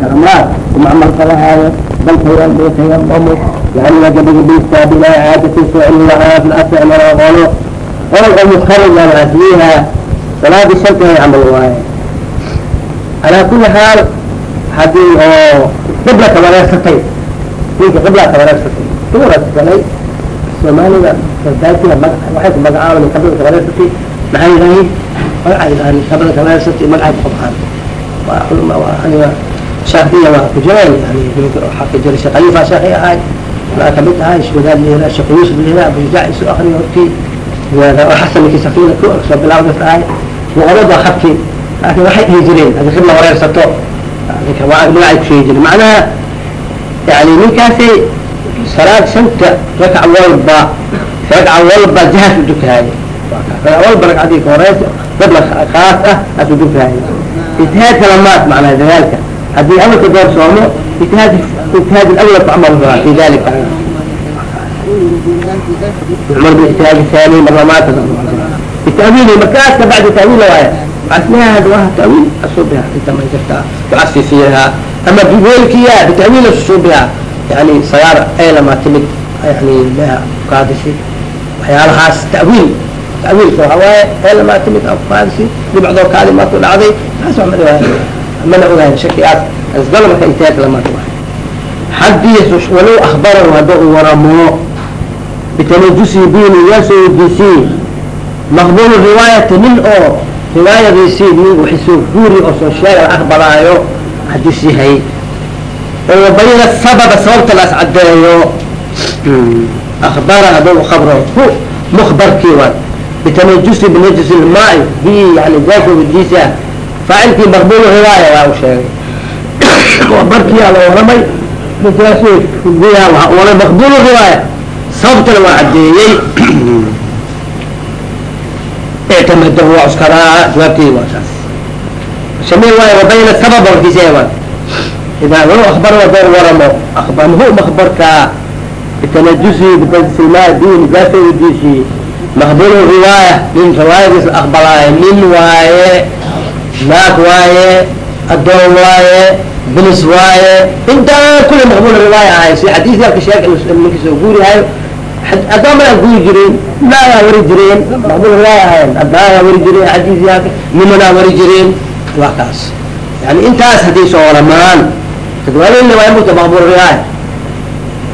karamaad uma amalkalahayo balkaya buuxaya dhamo yani waa gabiga biistaa bilaa caadatiisa cilmi la'aan asicna aqono olga mukhariga maasiiha salaadii shanteeda camal waaye calaa kuli xaal haddii oo qibla ka wareegsatay ninka qibla ka wareegsatay kuwareegsaday soomaalida sadaajiga maga waxay ku magacaaban kabada ka wareegsatay maxay yidhaaheen magaca yidhaaheen kabada ka wareegsatay magacaay ku qabqaan waa culma waa aniga shaafiya waa ku jireen yani waxaa ka jira sheekh khalifa sheekhi ahay waa ka mid ahay wadaad lihira sheekh yuusuf lihira abu jaac isu akriyo hortii xasan ninkii safiina ku soo bilaawdas ahay luqadad waa habkii laakiin waxay dhihi jireen haddii qibla wareersato magacay ku sheegi jire macnaha yani ninkaasi salaad shanta ragca walba ragca walba jihaas u dukaayo ragca walba ragcadii ka horeysa qibla khaas ah aas u dukaayo ijtihaadka lamaad macnaha dadaalka haddii awalka door soomo ijtihaad ijtihaad alawal ku camal rabaa fi dalika عمر باجتهاد الثاني مرة ما بالتأويل مركات بعد تأويل واحد عسناها هذا تأويل أصوبها أنت ما جرتها تعصي فيها أما بذلك يا بتأويل أصوبها يعني سيارة أي لما تمد يعني لها قادسي وحيال خاص تأويل تأويل سو هواي أي لما mana ogaan shakiaad asbada marka ijtihaadka lamaanta xaddiis walow ahbarahu hadda u waramo bitanajusi bini yaa soo weydiisiye maqbulu riwaayati nin oo riwaayadiisii nin waxi soo guuri oo soo sheega la aqbalaayo xadiis yahay oo bayna sababa sababta laas caddeeyo ahbara hadda u qabro hu mukhbarkii waa bitanajusi binajusi ilmaai bi yani gaafka weydiisa faacilkii maqbul riwaaya waa u sheegay oo barkii ala oramay markaasuguyaa waxa oolay maqbul riwaaya sababtana waa caddeeyey ictamadahu waa cuskadaa jawaabteedi waa saas shamil waay wabayna sababa warkiisa waan idaa lagu akhbaro hadaan waramo akhbarhu makhbarka bitanajusi bibasilmaadin gaafadiisi maqbulu riwaaya min riwaayadiis aqbalaayo nin waaye naag waaye adoon waaye bilis waaye intaa kule maqbul riwaaya ahay si xadiis yalka sheeg ninka soo guurihayo adoon baa guuri jireen naagaa wari jireen maqbul riwaaya ahayn adnaagaa wari jireen xadiis yalka nimanaa wari jireen waa kaas. Yani intaas hadday soo waramaan tadwaalina waa muta maqbul riwaaya.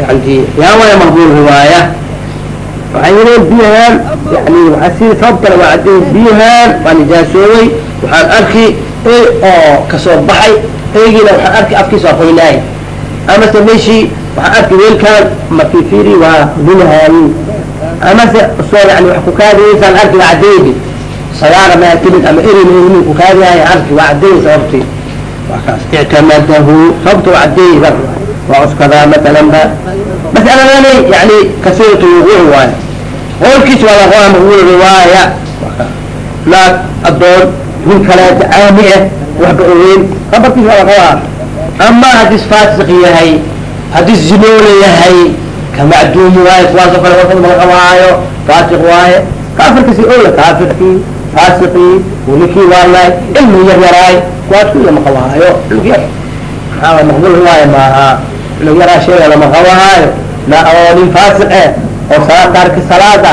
Yani yaa waya maqbul riwaaya waxay yireen biyahaan yani waxaa sii sababtana waa caddeyn biyahaan waa nijaasoobay waxaan arki oo ka soo baxay eegina waxaan arki afkiisa waa qoynaay amase meeshii waxaan arki weelkaan markii fiiri waa dunahaayi amase soo yani wax ku kaadiyeysaan arki waa caddeeydi sagaara maa timid ama erin ku kaadiyahay arki waa caddeey sababtii waa kaas ictamadahu sababta waa caddeey bar. Waa cuskadaa masalan ba mas'aladani yani kasiiratu wuquuc waayo qowlkiis waa laqoa maqbuul riwaaya naag adoon nin kaleeta caami ah waxba ogeyn. Qabarkiis waa laqoa ama haddis faasiq yahay haddis zinoole yahay kamacduum waaye kuwaasoo kale warkad malaqabaayo faasiq waaye. Kaafirkasi ola kaafirkii faasiqii ninkii waalaay ilmi yar yaraay kuwaas ku lama qabahaayo ilg yar maxaa maqbuul riwaaya maaha ilg yaraa sheega lama qabahaayo na oo nin faasiq eh oo salaad taarki salaada.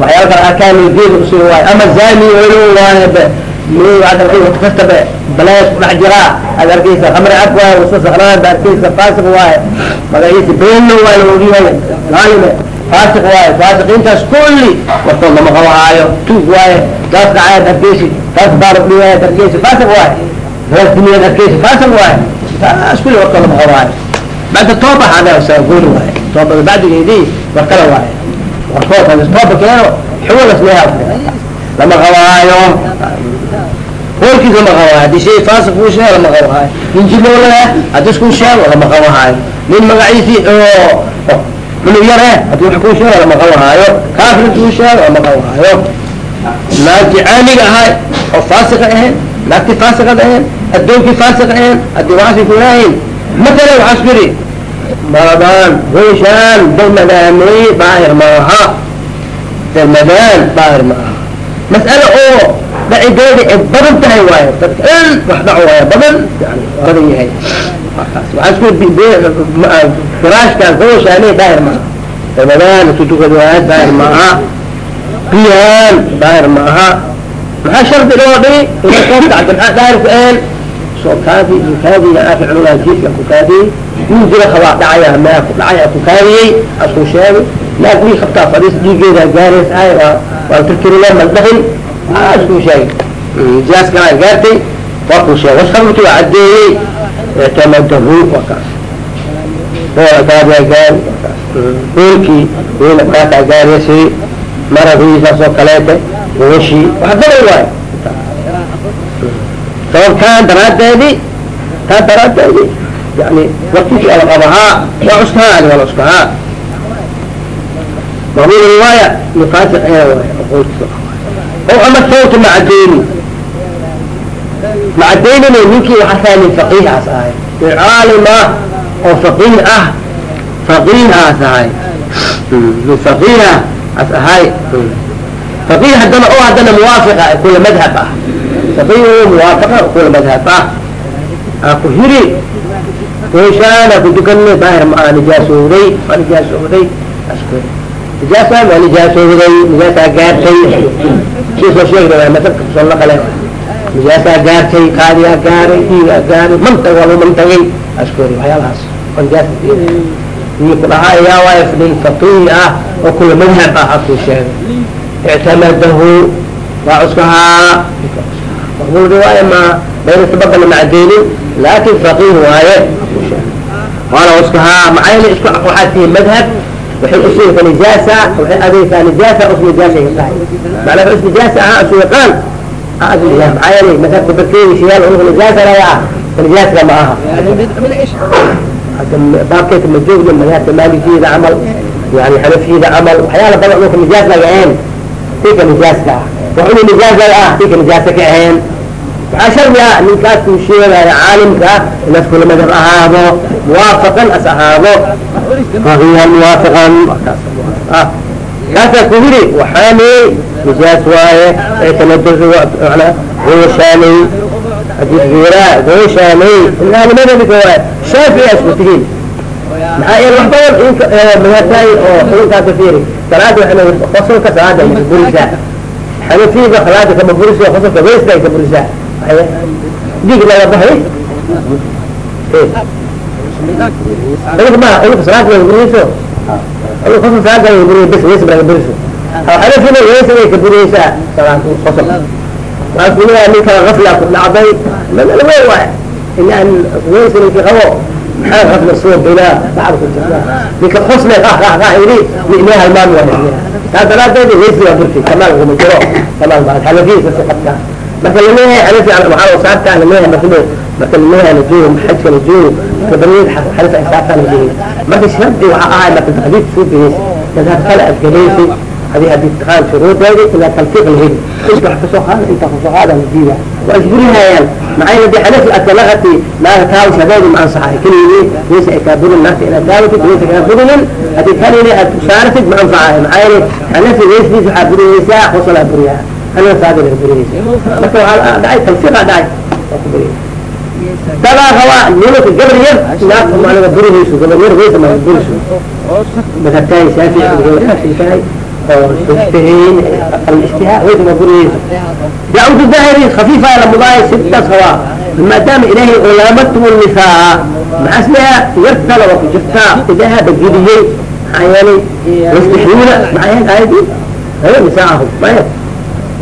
Waxyaala kale arkaan geeda u soo waayo ama zani welo waaye ad kastaba balaayas kudhex jiraa ad arkeysa khamri cab waaye usa saknaan arkeysa faasiq waaye magaciisa beenlo waa la ogyahay laalime faasiq waaye faasiqiintaas kulli warkood lama qabahaayo tuug waaye daas kacaad arkeysi daas baarab dhiwaayad arkeysi faasiq waaye daas duniyaad arkeysi faasiq waaye taas kulli warkood lama qabahaayo bacda tooba hada gooni waaye. Toobada bacdigeedii war kale waaye. Warkood tooba keeno xuwalas leeha lama qabahaayo qolkiisa lama qabahaayo haddii shay faasiq kuu sheego lama qabahaayo nin jiloola haddii iskuu sheego lama qabahaayo nin magaciisii oo cunug yar eh haddii wax kuu sheego lama qabahaayo kaafir kuu sheego lama qabahaayo naagti caamiga ahay oo faasiqa ahayn naagti faasiqad ahayn addoonkii faasiq ahayn haddii waxaasi ku ilaahayn waxaas kuri maradaan weyshaan dalmadaaney daahir maaha dalmadaan daahir maaha mas'ale oo dhacideedi ay badan tahay waayo dadka in wax dhaco waaya badan yani badan yahay waxaa isku firaashkan gawashaane daahir maaha ramadaan isu tukad waaya daahir maaha biyahan daahir maaha maxaa shardi loo dhigi ina soo kacda maxaa daahir ku een soo kaadi iyo kaadiga aafi cunulaa jiifka ku kaadiyey nin jira qabaa dhacaya mea ku dhacaya ku kaadiyey asku sheegay. Naag wii qabtaa fadhiis dhiigeeda gaareys ahay waa waan tirtirila maldahin asku sheegay. Nijaas kalaa gaartay waa ku sheegay. Wasabtu waa caddeeyey ictamadahu waa kaas. Kaadiyaa gaari waa kaas. Hoolkii wiina kaataa gaaraysi maragii saas oo kaleete gobashii wax badan waayo sababtaan daraadeedi taa daraadeedi yani waktigii ala qabahaa waa cuskahaa waa la cuskahaa maqbul riwaaya mufaasiq ayaa waay aquulkiisa o ama sawta macadeyni macadeynina ninkii waxaa tahay nin faqiih aas ahay. Nin caalim ah oo faqiih ah faqiih aas ahay. Nin faqiiha as ahay. Faqiih haddana oo haddana muwaafiqa kula madhab ah faqiih muwaafaqa kula madhab ah aku hiri gooshaan aku dukanne daahir ma aha nijaasooday waa nijaasooday asku nijaasa waa nijaasooday nijaasaa gaartay sii soo sheegna masabka ku soo naqale nijaasaa gaartay kaadiyaa gaaray dhiigaa gaaray mantag waa lagu mantagay asku waxyaalahaas oo nijaasa iyo ku dhahaa yaa waay nin faqiih ah oo kula madhab ah aku sheegay ictamadahu waa cuskahaa maqbul riwaaya ma bayna sababana macadeynin laakin faqiih waaye waana cuskahaa maxaa yeele isku waxaa tihi madhab waxay usiika nijaasa waxay adeysaa nijaasa us nijaasa ay tahay macnaa us nijaasa ahaa isu yaqaan adliya maxaa yeele madhabka barkeedi shiyaal unuga nijaasa laga ah nijaaska ma aha. Baabkeeta majoogna madhabka maalikiyada camal yani xanafiyada camal waxyaala badan unuka nijaas laga ahayn tika nijaaska ah waxuna nijaas laga ah tika nijaasa ka ahayn. Waxaa shardi ah ninkaas kuu sheegaya caalimka ah inaas kula madhab ahaado muwaafaqan as ahaado. Faqihan muwaafaqan. Kaasaa ku yiri waxaani nijaas waaye ictamadahu mana gooshaanay haddii geeraa gooshaanay ilaahimadabika waaye shaafici isku tihiin maxaa yeele wax badan madhabtaay oo xukunkaasa fiiri. Salaada waxay qosolka salaada burisaa xanafiga salaada kama buriso qosolka weyska ay ka burisaa dig laga bahay ulka ma ulka salaada laga buriso ulka qosol salaada laga buriyo bes weys laga buriso xanafina weysa ay ka buriyeysaa salaad waxaa kuleeyahay ninka gafla ku dhacday wey waay ilaan weysa ninki qabo maxaa gafla soo bilaa bacd ku jirta ninka qosle qah qah qah yidhi ina halmaan waa taa daraadeed weysi waa burti kamaal kuma jiro kamaal baa xanafiisa si qabtaa marka la leeyahay xanafi waxaa saartaa la leeyahay marka marka la leeyahay lajuugo xajka lajuugo kabariyad xanafi ay saartaa la leeyahay marka shardi waxaa ahay marka hadiid soo bihaysa madhab kale aad hadi haddii taqaan soo daaday ilaa talfiiq laheli wax ka soo qaada intaa ka soo qaada diida waa isburihayaan maxay haddii xanafi atalaqati naara taawis hadeedu ma ansaxay keliyii laysa ikaaburin naarta ilaa taawatid laysa ikaaburinin haddii kalini aad usaaratid ma anfacayo maxaa yeele xanafi laysdiis waxaa burinaysaa qosolaa buriyaa anina saadi laga burinaysa marka waxaa dhacay talfiiqa dhacay waa ku buri dabaa rabaa nimanka gabar yar naarta maanaga burihayso gabar yar waysa maana buriso makartahay shaafici gabar shaafici tahay ويس ما بريس يعود الظاهري خفيفة على مضايق ستة سواء ما دام إليه علامتهم النساء مع اسمها يرتل وفي جفتا إذا بجديه عيالي يستحيون مع هذه هذه نساءهم ما يفعل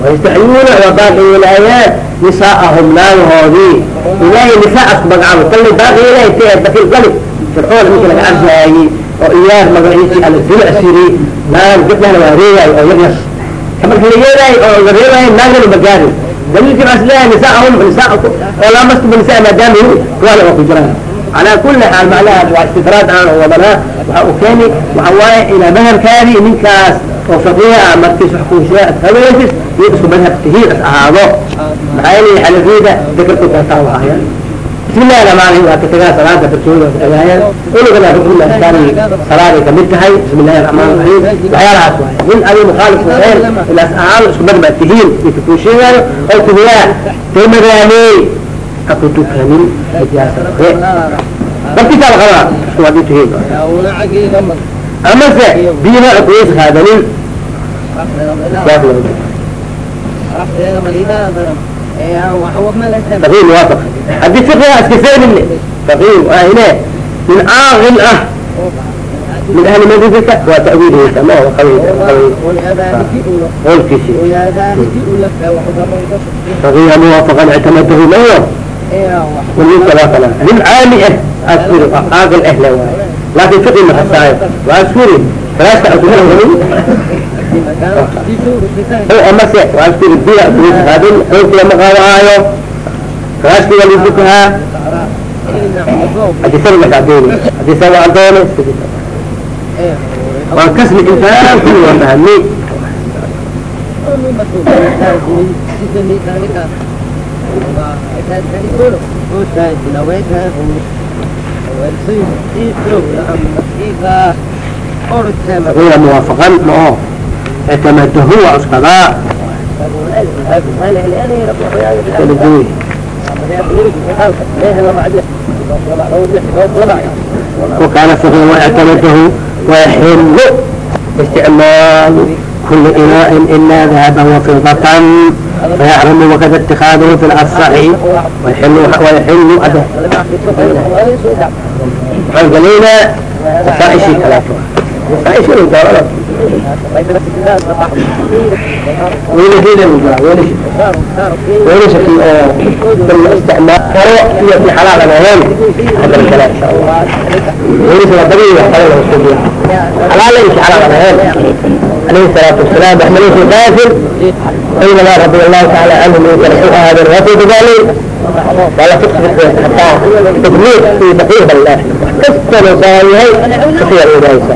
ويستحيون وباقي الآيات نساءهم لا يهودي إلهي نساء أصبق عمل كل باقي إلهي تيه بكي القلب فرحول مثل العرزاي oo iyaar magaciisii aladul asiriyey naag gabdhahna waa reewaay oo yar yar. Ka marka la yeedaay oo la reewaay naagana magaari daliilkii waxaa is leeyahay nisaahum nisaa oo laa mastubu nisaa maadaamahu kuwaana waa ku jiraan calaa kulli xaal macnaha waa istidraad aan oo wadanaa waxa uu keeni waxa waaye ilaa madhabkaadii ninkaas oo faqiiha ah markiis wax kuusheea habeesis iyo isku madhab tahii is ahaado. Maxaa yeelay xalafiyada dakarku kaasaa wahaayaan bismillahi ramaan rahiim waa katagaa salaada barkooda waa katagaayaan culiga rukun arkaanig salaaday ka mid tahay. Bismillahi ramaan rahiim waxyaalahaas waay nin adi mukhaalif uqeyr ilaas ahaan isku magma tihiin iyo oh, kakuusheegaayo oo kuhiyaa taymagaaley hakutukanin nijaasa hore eh. bartisaa la qabaa isku haddii tihiin amase biyana akuweys qaadanin haddii fiqiga iskaseelin faqih waa ine min caaqil ah. Min ahli madinka waa tawiilhiisa ma qolkiisi. Faqih muwaafaqan ictamadahu mayo walmutawaqana nin caali ah asuri caaqil ah le waayo laakin fiqi ma hasaayo waa asuri falaasta asuri amase raaskurbida xoogkula ma qaadahaayo raaski walidukahaa adisada markaadoon adisada waa doone waan kasmi intaan kuli waan dhahay mi muwaafaqan ma oo. اعتمده وعسقضاء وكان سفيان واعتمده ويحل استعمال كل إناء إلا ذهبا وفضة فيحرم وكذا اتخاذه في الأصح ويحل ويحل أبه عن قليلة وفائشي ثلاثة فائشي من دولة وين هنا من وين وين شكي بالاستعمال فروع هي في حلال أنا وين هذا الكلام إن شاء الله وين سوى بدي حلال وسجود حلال إيش حلال أنا وين عليه الصلاة والسلام أحمد بن كافر حينما رضي الله تعالى عنه من يترحوها هذا الرسول بذلك ولا تقصد حتى تدمير في بقيه الله كسر صايعي كثير من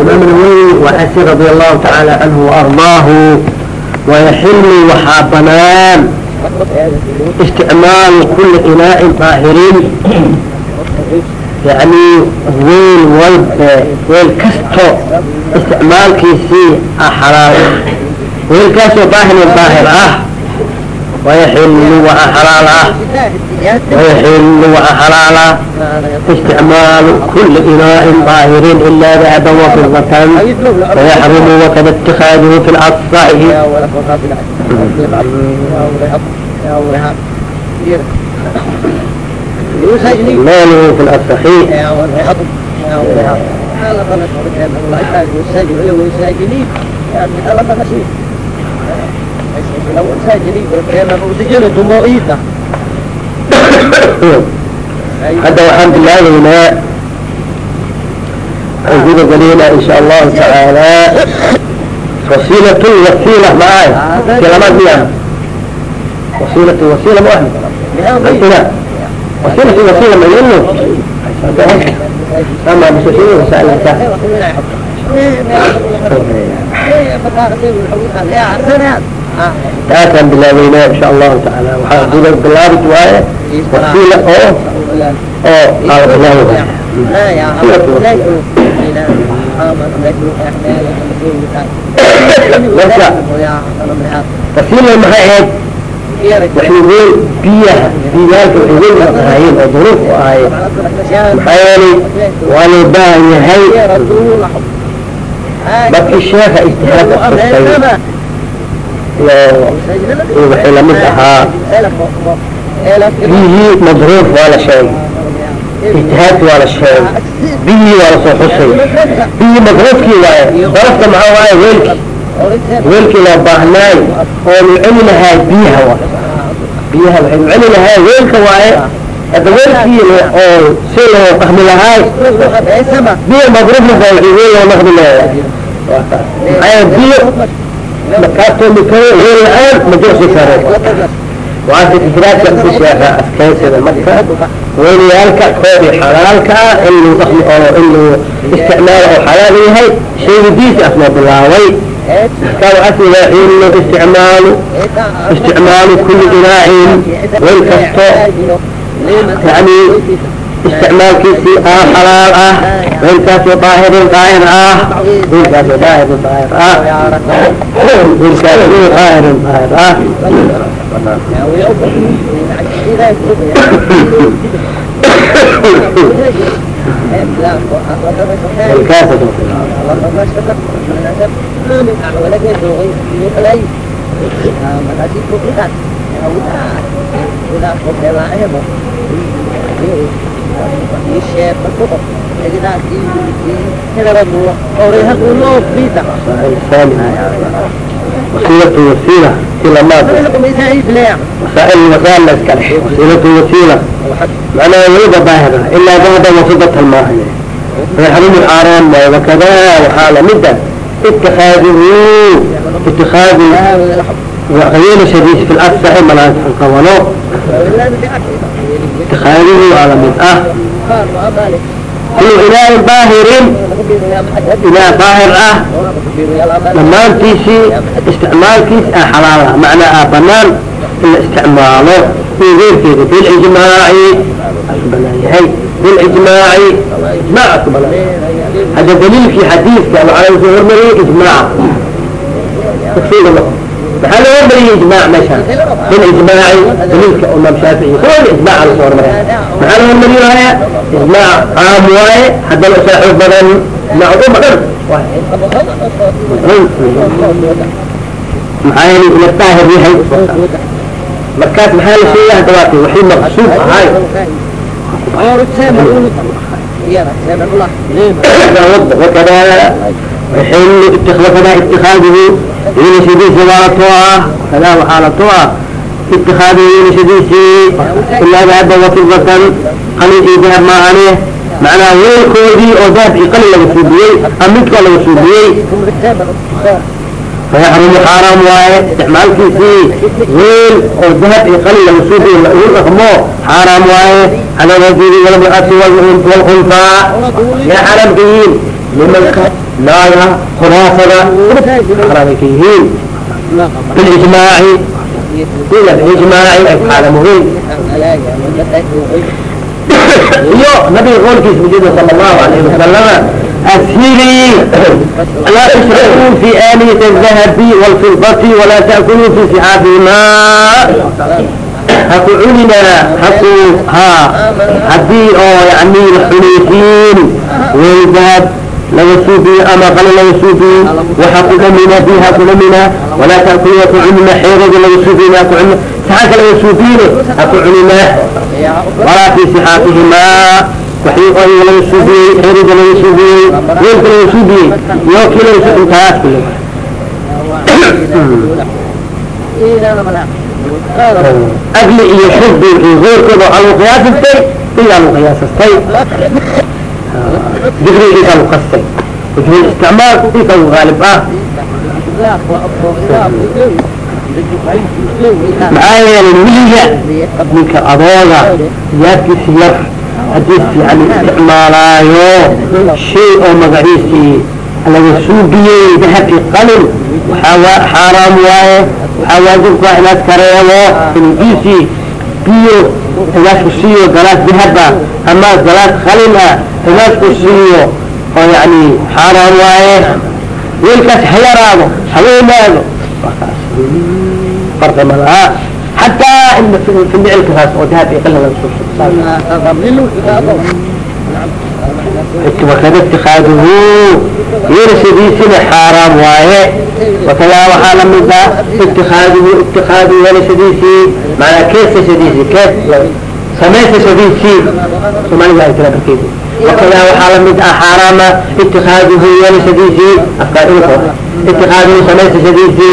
imaam nawwi waa asi radi allahu tacaala canhu waardaahu wayaxilu waxaa banaan isticmaalu kuli inaain aahirin yani weel walbe weel kasto isticmaalkiisii xalaal weelkaasoo baahinoo baahir ah. Wayaxilu waa xalaal ah. Wayaxilu waa xalaalah isticmaalu kuli inaain daahirin ilaa dahaban wafidatan wayaxrumu wakada itikaaduhu fi lasaxi طاهر إلا ذهبا وفضة ويحرم وكذا اتخاذه في الأصح ماله في الأصحيح هذا والحمد لله هنا نجيب قليلا إن شاء الله تعالى وسيلة وسيلة معاي كلمات بيها وسيلة وسيلة مؤهل هنا وسيلة وسيلة ما يقولوا أما مش وسيلة وسائل الإنسان تأكد بالله إن شاء الله تعالى وحاول بالله بتوايا وسيلة أو أو على بالله وسيلة المحايد waxay weyn biyaha diigaalka waxay weyn ahaayeen oo duruur ku ahaayeen. Maxaa yeelay waa loo baahan yahay. Markii sheekha ijtihaadka furtay iyo waxay la mid ahaa. Biyihii madruuf waa la sheegay ijtihaadki waa la sheegay biyihii waa la soo xusay biyii madruufkii waaye darafka maxaa waaye weelkii? مظروف كي واي ضرفت معه واي ويلك ويلك لا باهناي ومعلم هاي بيها واي بيها ومعلم هاي ويلك واي هذا ويلك او سيله فهم لهاي بيه مظروف لهاي ويلك ومخدم لهاي هاي بيه مكاتو مكوي غير الآن مجرس كاره وعند إدراك يقصي شيخة أسكان سنة مكة وين يالك كوري حلالك إنه ضخم أو إنه استعمال أو حلال هاي شيء جديد أسمى بالله kw asliga in isticmaal isticmaalu kuli inaacin weel kasto yani isticmaalkiisii aa xalaal ah weelkaasoo daahirun daahir ah weelkaasoo daahirun daahir ah weelkaasoo daahirun daahir ah weelkaasoo استعمال كيسي آه حلال آه والكاس طاهر طاهر آه والكاس طاهر طاهر آه والكاس طاهر طاهر آه الكاسة وسيلة وسيلة وسيلة ماضي وسائل وسائل الكلح وسيلة وسيلة معناها ولد ظاهرة إلا ذهب وفضة الماء فيحرم الحرام وكذا وحال مدة اتخاذه اتخاذ وغير شديد في الأسفح ملاك القولو اتخاذه على مدأة كل إله باهر إله باهر أه لما انتيسي استعمال كيس أه حلالة معنى أه بنان إلا استعماله في غير كذا بالإجماع هي بالإجماع إجماع هذا دليل في حديث كانوا على الظهور مري إجماع تكفير له محل هو مري إجماع مثلا بالإجماع دليل كأمام شافعي كل إجماع على الظهور مري محل هو مري هاي إجماع عام واي حتى لو ساحب بدن معظوم غير معايا من الطاهر يحيي مركات محل شيء هدواتي وحي مقصود هاي وكذا يحل اتخاذ اتخاذه من شديد زوارتها كذا وحالتها اتخاذه من شديد إلا ذهب وفضة قليل ذهب ما عليه معناه وين كودي أو ذهب يقل له سوبيي أمك له سوبيي فيحرم حرام واحد استعمال كيسي ويل أو ذهب يقل له سوبيي يرقمه حرام واحد على الرجل والمرأة والخلفاء يا حرام كيين لمن لا يا خرافة حرام كيين بالإجماع إلا بالإجماع حرام مهم يو نبي يقول في سجده صلى الله عليه وسلم أسهلي لا تشربوا في آنية الذهب والفضة ولا تأكلوا في سحابهما هكو علنا هكو ها هدي او يعني الحنيفين والذهب لو سوبي اما قال لو سوبي وحقوا منا فيها كل منا ولا تأكلوا هكو علنا حيرد لو سوبي هكو علنا سحاك لو سوبي هكو علنا ولا في سحابهما وحيقا لو سوبي حيرد لو سوبي ويلك لو سوبي يوكي لو سوبي انتهاش كله أجل يشد غير كده على قياس السي إلا على قياس السي ذكري إيه كانوا قصي وجه الاستعمال إيه كانوا غالب آه معايا المية منك أضوغة يابكي haddii fiican isticmaalaayo shay oo magaciisii laga suugiyey dahabkii qalin waxaa xaaraam waaye. Waxaa waajibka ah inaad kareebo inudiisii biyo ilaasku siiyo galaas dahaba ama galaas qalin ah ilaasku siiyo oo yani xaaraam waaye. Weelkaas ha yaraado ha weynaado farqi malaha حتى إن في النعل كفاس وذهب يقل من وكذا اتخاذه يرسل سنة حرام وايه وكذا وحال من ذا اتخاذه اتخاذه ولسديسي معنى كيف سديسي كيف سميت سديسي ثم يجب أن تلك وكذا وحال من ذا حرام اتخاذه ولسديسي أفكار إلقوا اتخاذه سميت سديسي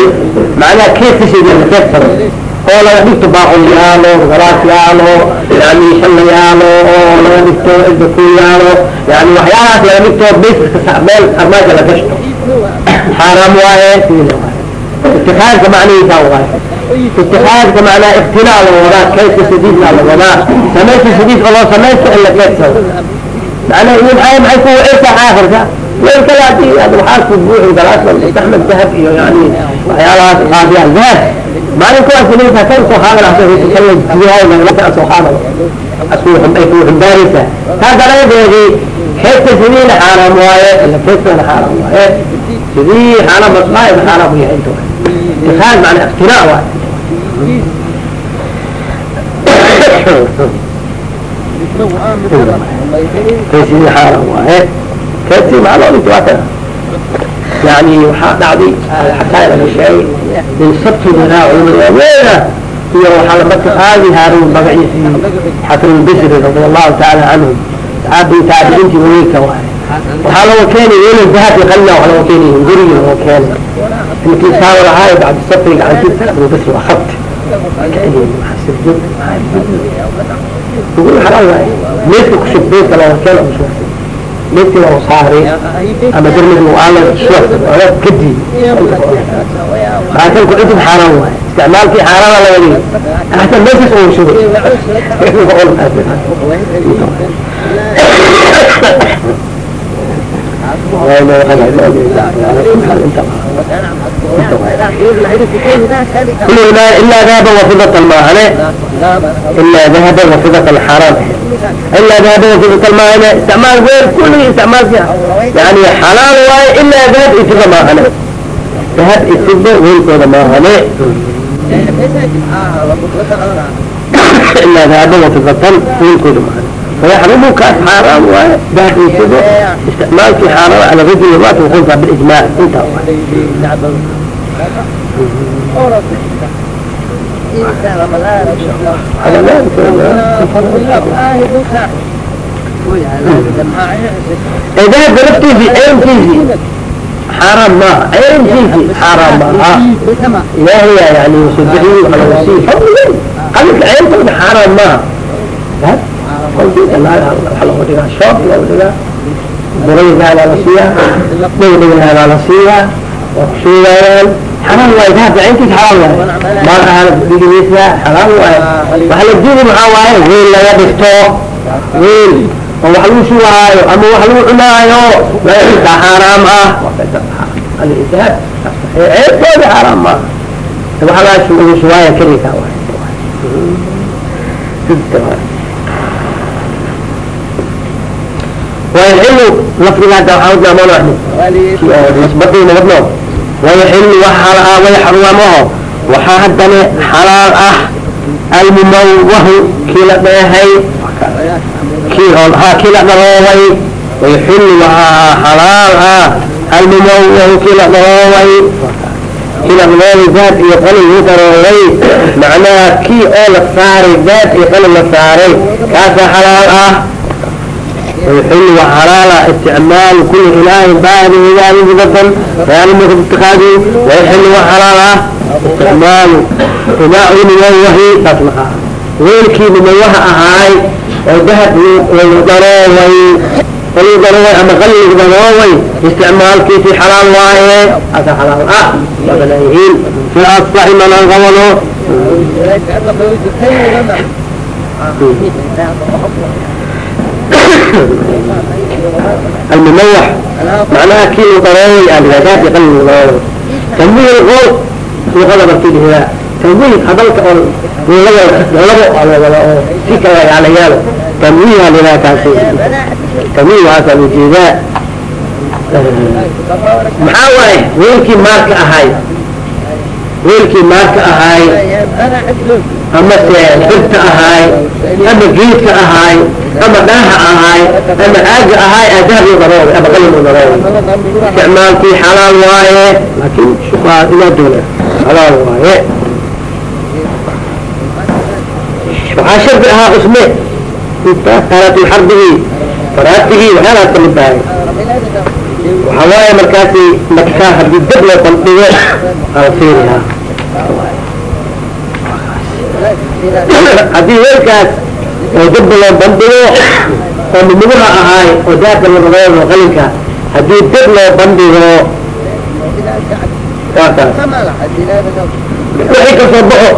معنى كيف سديسي كيف سديسي oo laga dhigto baaquliyaalo galaasyaalo yani shanayaalo oo laga dhigto idakuyaalo yani waxyaalahaas laga dhigto baskiska meel armaaja la gashto. Xaaraam waaye itikaadka macnihiisa waay itikaadka macnaa iktinaa la wadaa kaydka sadiidna la wadaa. Samaysa sadiidka loo samaysta ilakeedka macnaa maxay kuwa irka aakhirka? weelkada haddii aad waxaasku buuxin galaasman istacmal dahab iyo yani waxyaalahaas qaabiya dahab maalin kuwaas ilaysa kan soo qaadanahda kala jiyahayna markaa soo qaadan asku ay ku xumbaaraysa. Taa daladeedii keedka sidiina xaaraam waaye ila keedkana xaaraam waaye. Sidii xaaraam masmaayad xaaraam yahay inta itihaad macna iftinaa waaye. Sidii xaaraam waaye taasi maalooda waa kana yani waxaa dhacday xataa laga manaa culimada waaweena iyo waxaa marka aadi haaray magaciisi xasan albasri allahu tacaala canhum saxaabii taabiciintii waweynka waay waxaa laga keenay welan dahabi qalna waa laga keenay gurigi laga keenay inkii saaba lahaay bacdi sabri gacantiisa xasan waa khabti ugu xaraa waaye meedka kusug beedka laga keena usug كان مش محسب ليش لو صاري أما درمد وعلى شوف ولا كدي لكن كنت حرام استعمال في حرام ولا ولي أحسن ليش تسوي شو كل إلا ذهب وفضة الماء إلا ذهب وفضة الحرام إلا ذهب وفضة الماء استعمال غير كل استعمال فيها يعني حلال واي إلا ذهب إفضة ما هنا ذهب إفضة وفضة ما هنا إلا ذهب وفضة وفضة ما هنا فيحرمه كاس حرام وذهب يسده استعمال في حرام على رجل الوقت وخلطة بالإجماع انتهى هذا لا إذا ضربت في أين تيجي حرام ما أين تيجي حرام ما لا هي يعني يصدقين على وسيل قالت أين تيجي حرام ما قلت لا حلو وديها شوب لا وديها بريد على لصيها بريد على لصيها وخشويا حرام وايد هذا عندك حرام وايد ما هذا بيجي مثله حرام وايد وهل الدين معاه وين لا يبستو وين وحلو شو هاي أما وحلو عنايو لا يبقى حرام آه الإنتهاء عيب كل حرام ما وحلا شو شوية كريكا وايد ويحل لفظ هذا وحاول ما نحن نسبته نقبله ويحل وحرام ويحرمه وحادنا حلال أح المموه كلا بهي كلا ها كلا بهوي ويحل وحلال أح المموه كلا بهوي كلا بهوي ذات يقل يتروي معناها كي أول الصاري ذات يقل الصاري كاسا حلال أح xilliga xalaala isticmaal kuli ilaahi baadi ilaalihi badan reaalmaka itikaadi way xilliga xalaal ah isticmaal inauniwahi taas maxaa weelkiina ma waha ahaay oo dahab lagu darooway lagu darooway ama qal lagu darooway isticmaalkiisi xalaal waaye asa xalaal ah waabaleeyihiin fi asaxi malan qabano المموح معناها كيلو ضروري يعني ذات يقل ضروري تنويه الغول في غضب الكيل هنا تنويه قبلك ولا فيك على ياله تنويه لنا تاسي تنويه هذا الجزاء محاوي ويلكي مارك أهاي ويلكي مارك أهاي ama se xirta ahaay ama geedka ahaay ama dhaaha ahaay ama aaga ahaay dahabi darooga ama qalin darooga isticmaalkii xalaal waaye laakiin shukaa ilaa doona xalaal waaye. Waxaa shardi ahaa cusme inta taaraatulxarbigii faraatigii waxyaalaas ka mid tahay waxaa waaye markaasi markaa haddii dab loo bandhigo ala fiirihaa haddii weelkaas oo dab loo bandhigo oo midnimaha ahaay oo daaka labadooda qalinka haddii dab loo bandhigo wixii ka soo baxo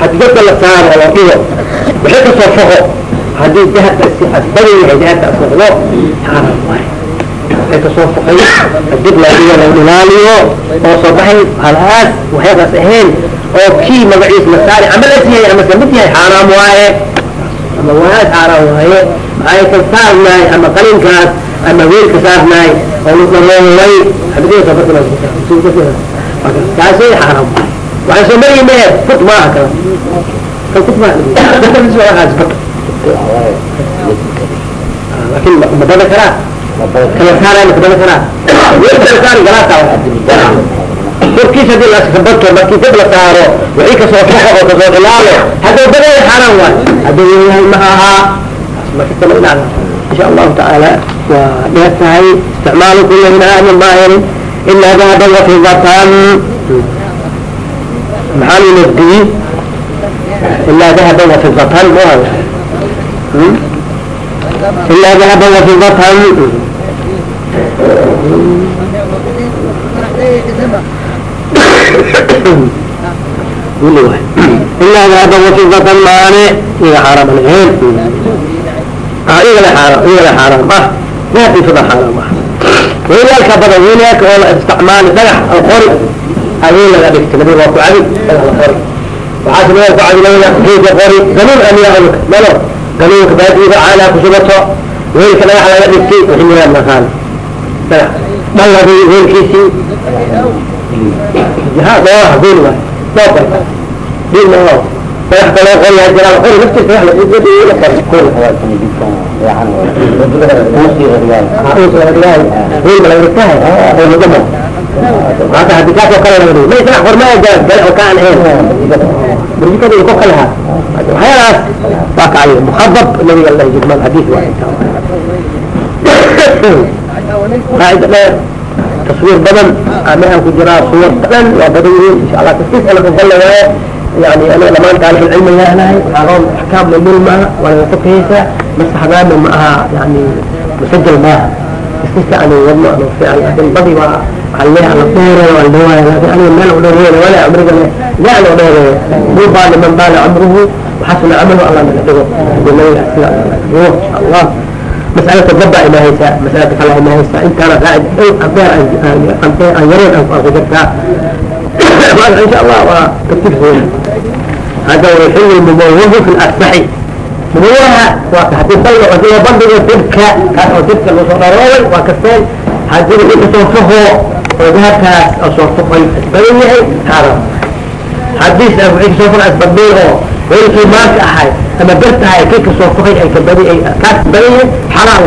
haddii dadka la saaro oo la dhigo wixii ka soo foqo haddii dahabka si asbadan yahay dahabka asnoqdo xaaraan waaye. Waxay ka soo fuqay dib laiyo la ilaaliyo oo soo baxay halaas waxyaasaas ahayn oo kii magaciis la saari ama las yahay ama samid yahay xaaraam waaye ama waas xaaraam waaye maxay ka saarnaay ama qalinkaas ama weelka saarnaay oo ladaloolay taasi xaaraam waxaan soo marayne fut maaha kala. Fut maaha laakiin ma badan karaa? Kala saaraya ma badan karaa? Weelka la saari galaasaa korkiis haddii laskabato markii dib la saaro wixii ka soo oo ka soo ilaalo hadduu badaya xaaraan waay hadduu yahay ma ahaa insha allahu tacaala waa dheer tahay isticmaalu kula inaamin maahirin ilaa dahaban wafidatan maxaa lu nasdiyey ilaa dahaban wafidatan muha ilaa dahaban wafidatan ilaa dahaba wafidatan maane iga xaaraam aan ahayn igale xaaraam igale xaaraam ah dahabki fida xaaraam ah weelaalka badan weelaalka oo la isticmaali dhagax oo qori aweel laga dhigta nabi waa ku cabi dhagax la qori waxaa samee ku cabilayna geedka qori ganuun amiya ulka malo ganuunka baadiida caanaa ku subato weelka dhagax laga dhigtay wixii miyaa maqaan dhagax dhalladii weelkiisii jihaad oo gool waay doobay diin ma oo madax kaloo qori yaa jiraan qori naftiisa wax la qori la qori qori gool ma laga dhigtahay oo mudamo hada haddii kaasoo kale laga dhigi maysa hormaya gal gal oo kaan ahayn burjikada iyo ko kale ha waxyaalaas waa kacay mukhabab nabiga la jidman xadiis waa qaacida dheer taswiir badan ama aan ku jiraa suwar badan waa badan yihiin insha allah taskiis ala kafalla waaye yani aniga dhamaan taalib cilmi yaanahay waxaagoon axkaamna mil maaha waa laga fokayeysaa masaxdaana ma aha yani musajal maaha taskiiska aanu wadno aanu fiican laakiin badi waa alle ala dheere waa dhawaaya laakiin aniga meel u dhaweeya wala amrigale yaana u dheereeya duubaana man baala camruhu waxaasna camalu allah naga dhigo nabiga sida dhigo insha allah شاء الله مسألة الضبع ما هي مسألة كلها ما هي انت انا قاعد امبير امبير ان يريد ان ارغبتها إن شاء الله وتكتب هذا هو الحل المموه في الأصحي مموها وحتى يطلع وزي بندق تلك كان تلك المصدرين وكسين هذه اللي تصوفه وذهب كاس أو صوفه xadiis ah wixii ka soo furay isbadbeego way ahay ama darta ahay kay ka soo ay kabadi ay kaas badayeen xalaal